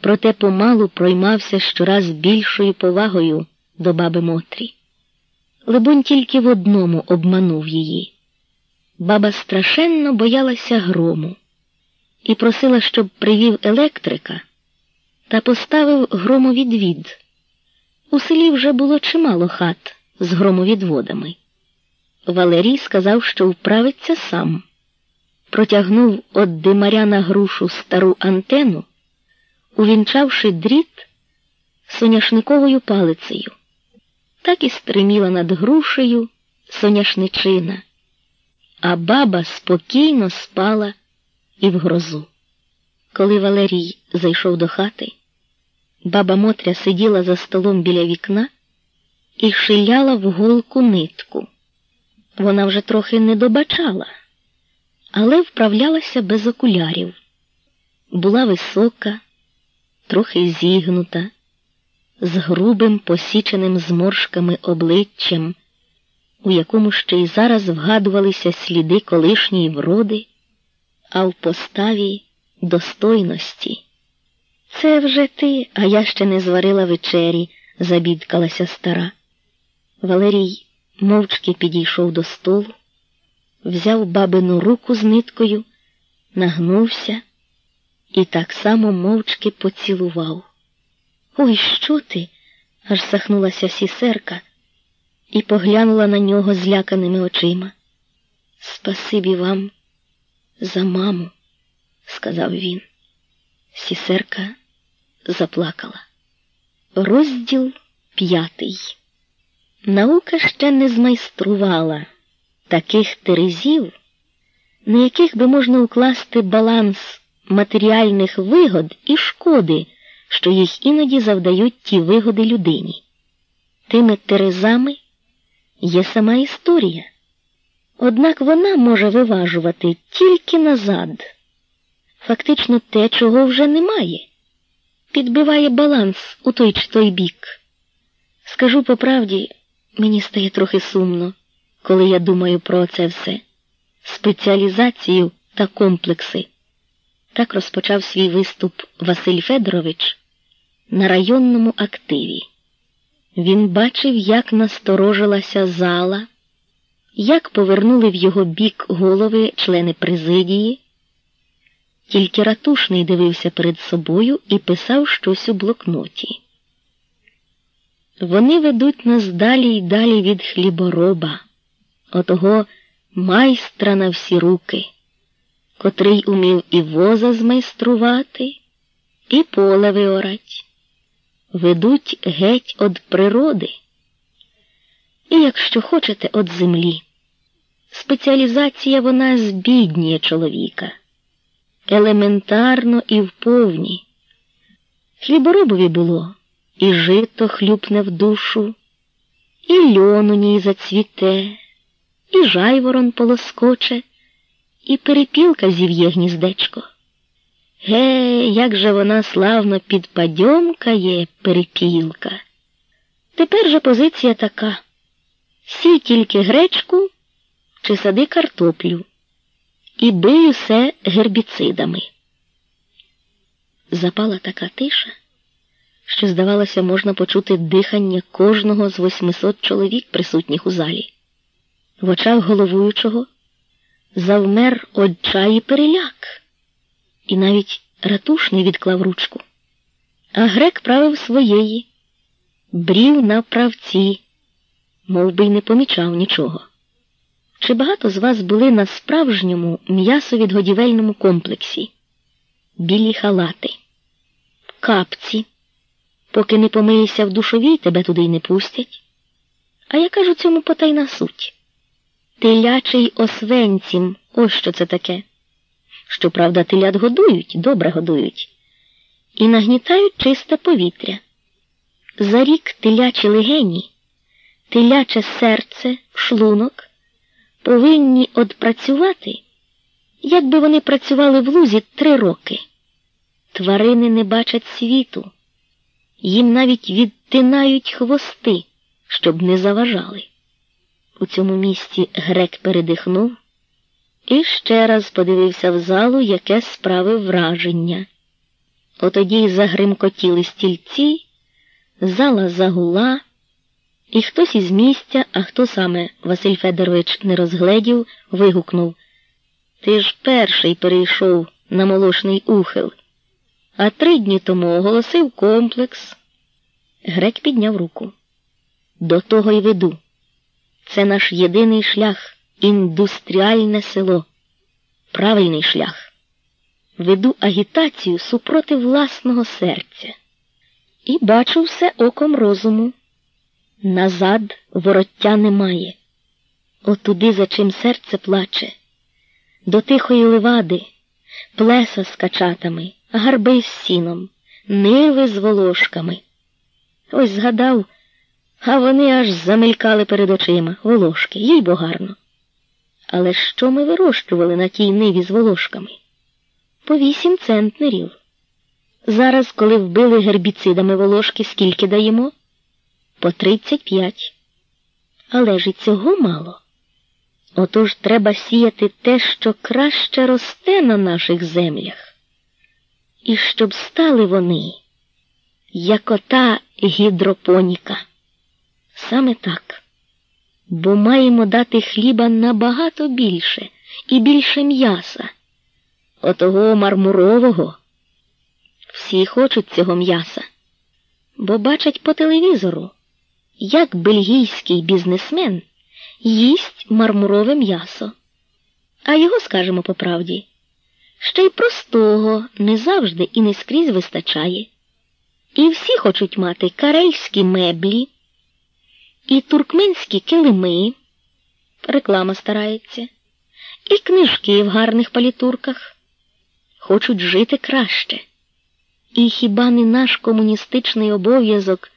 проте помалу проймався щораз більшою повагою до баби Мотрі. Либонь тільки в одному обманув її. Баба страшенно боялася грому і просила, щоб привів електрика та поставив громовідвід. У селі вже було чимало хат з громовідводами. Валерій сказав, що вправиться сам, протягнув от димаря на грушу стару антену, увінчавши дріт соняшниковою палицею. Так і стриміла над грушею соняшничина, а баба спокійно спала і в грозу. Коли Валерій зайшов до хати, баба Мотря сиділа за столом біля вікна і шиляла в голку нитку. Вона вже трохи не добачала, але вправлялася без окулярів. Була висока, трохи зігнута, з грубим посіченим зморшками обличчям, у якому ще й зараз вгадувалися сліди колишньої вроди, а в поставі достойності. Це вже ти, а я ще не зварила вечері, забідкалася стара. Валерій мовчки підійшов до столу, взяв бабину руку з ниткою, нагнувся і так само мовчки поцілував. Ой, що ти? аж сахнулася сісерка і поглянула на нього зляканими очима. Спасибі вам за маму, сказав він. Сісерка заплакала. Розділ п'ятий. Наука ще не змайструвала таких терезів, на яких би можна укласти баланс матеріальних вигод і шкоди, що їх іноді завдають ті вигоди людині. Тими терезами є сама історія. Однак вона може виважувати тільки назад, фактично те, чого вже немає, підбиває баланс у той чи той бік. Скажу по правді, мені стає трохи сумно, коли я думаю про це все, спеціалізацію та комплекси. Так розпочав свій виступ Василь Федорович на районному активі. Він бачив, як насторожилася зала, як повернули в його бік голови члени президії. Тільки ратушний дивився перед собою і писав щось у блокноті. Вони ведуть нас далі й далі від хлібороба, отого майстра на всі руки, котрий умів і воза змайструвати, і поле виорать, ведуть геть од природи, і, якщо хочете, од землі. Спеціалізація вона збіднює чоловіка, елементарно і вповні. Хліборобові було і жито хлюпне в душу, і льон у ній зацвіте, і жайворон полоскоче, і перепілка зів'є гніздечко. Ге, як же вона славно підпадьомкає перепілка. Тепер же позиція така: сій тільки гречку чи сади картоплю і бий усе гербіцидами. Запала така тиша, що, здавалося, можна почути дихання кожного з восьмисот чоловік, присутніх у залі. В очах головуючого завмер одчай переляк, і навіть ратушний відклав ручку. А грек правив своєї, брів на правці, мов би й не помічав нічого. Чи багато з вас були на справжньому м'ясовідгодівельному комплексі? Білі халати, капці, поки не помиєшся в душовій, тебе туди й не пустять. А я кажу цьому потайна суть. Телячий освенцім, ось що це таке. Щоправда, телят годують, добре годують, і нагнітають чисте повітря. За рік телячі легені, теляче серце, шлунок повинні одпрацювати, якби вони працювали в лузі три роки. Тварини не бачать світу, їм навіть відтинають хвости, щоб не заважали. У цьому місці грек передихнув і ще раз подивився в залу, яке справив враження. Отоді загримкотіли стільці, зала загула, і хтось із місця, а хто саме Василь Федорович не розгледів, вигукнув Ти ж перший перейшов на молочний ухил, а три дні тому оголосив комплекс. Грек підняв руку. До того й веду. Це наш єдиний шлях, індустріальне село, правильний шлях. Веду агітацію супроти власного серця. І бачу все оком розуму. Назад вороття немає. Отуди, за чим серце плаче, до тихої ливади, плеса з качатами, гарби з сіном, ниви з волошками. Ось згадав, а вони аж замелькали перед очима волошки, їй бо гарно. Але що ми вирощували на тій ниві з волошками? По вісім центнерів. Зараз, коли вбили гербіцидами волошки, скільки даємо? По тридцять п'ять. Але ж і цього мало. Отож треба сіяти те, що краще росте на наших землях. І щоб стали вони, як ота гідропоніка. Саме так. Бо маємо дати хліба набагато більше і більше м'яса. Отого мармурового. Всі хочуть цього м'яса, бо бачать по телевізору, як бельгійський бізнесмен їсть мармурове м'ясо. А його, скажемо по правді, ще й простого не завжди і не скрізь вистачає. І всі хочуть мати карельські меблі і туркменські килими, реклама старається, і книжки в гарних палітурках. Хочуть жити краще. І хіба не наш комуністичний обов'язок